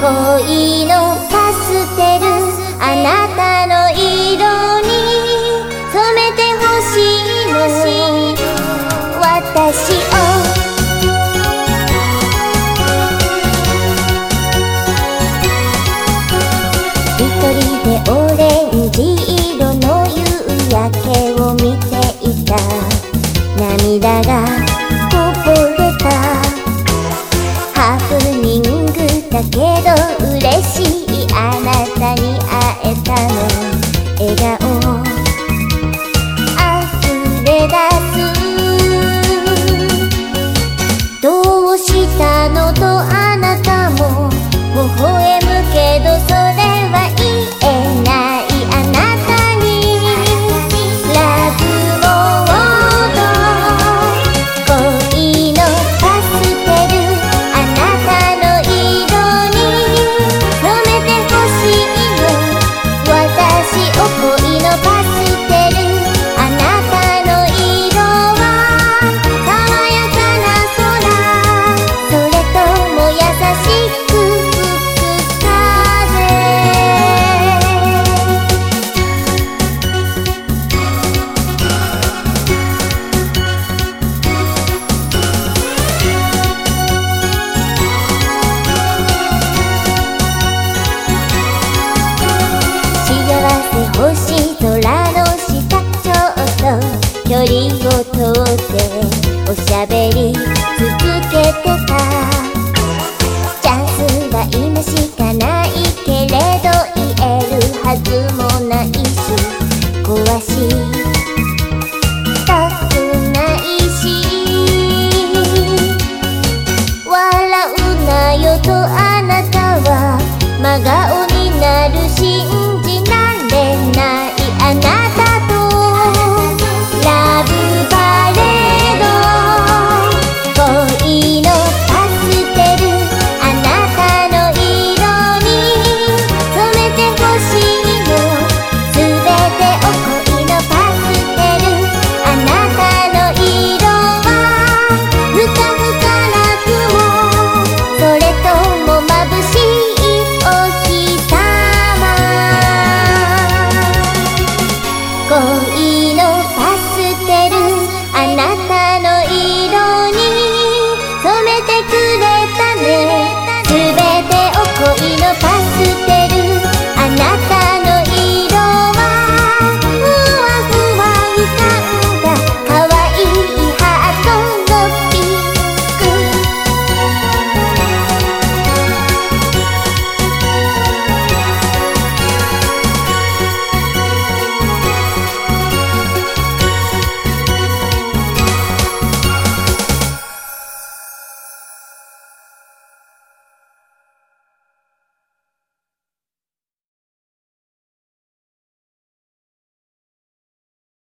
恋のパステルあなたの色に染めてほしいの。私を。一人でオレンジ色の夕焼けを見ていた。涙が嬉しいあなた事でおしゃべり